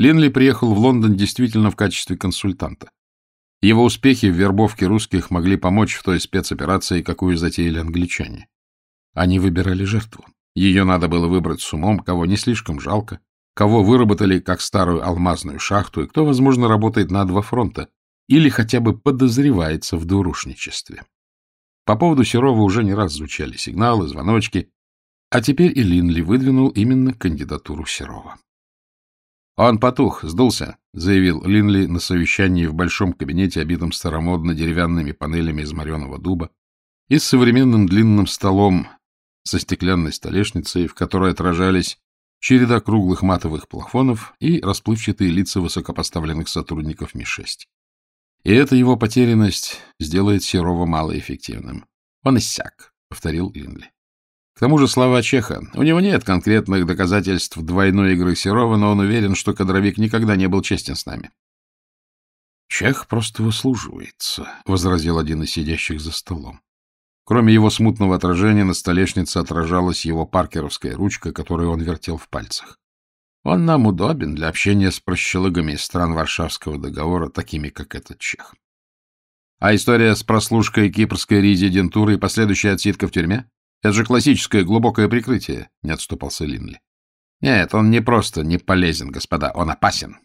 Линли приехал в Лондон действительно в качестве консультанта. Его успехи в вербовке русских могли помочь в той спецоперации, какую затеяли англичане. Они выбирали жертву. Ее надо было выбрать с умом, кого не слишком жалко, кого выработали как старую алмазную шахту, и кто, возможно, работает на два фронта или хотя бы подозревается в двурушничестве. По поводу Серова уже не раз звучали сигналы, звоночки, а теперь и Линли выдвинул именно кандидатуру Серова. «Он потух, сдулся», — заявил Линли на совещании в большом кабинете, обитом старомодно деревянными панелями из мореного дуба и с современным длинным столом со стеклянной столешницей, в которой отражались череда круглых матовых плафонов и расплывчатые лица высокопоставленных сотрудников Ми-6. И эта его потерянность сделает Серова малоэффективным. Он иссяк, — повторил Линли. К тому же слова Чеха. У него нет конкретных доказательств двойной игры Серова, но он уверен, что кадровик никогда не был честен с нами. Чех просто выслуживается, — возразил один из сидящих за столом. Кроме его смутного отражения, на столешнице отражалась его паркеровская ручка, которую он вертел в пальцах. Он нам удобен для общения с прощелыгами из стран Варшавского договора, такими, как этот чех. А история с прослушкой кипрской резидентуры и последующая отсидка в тюрьме? Это же классическое глубокое прикрытие, — не отступался Линли. Нет, он не просто не полезен, господа, он опасен.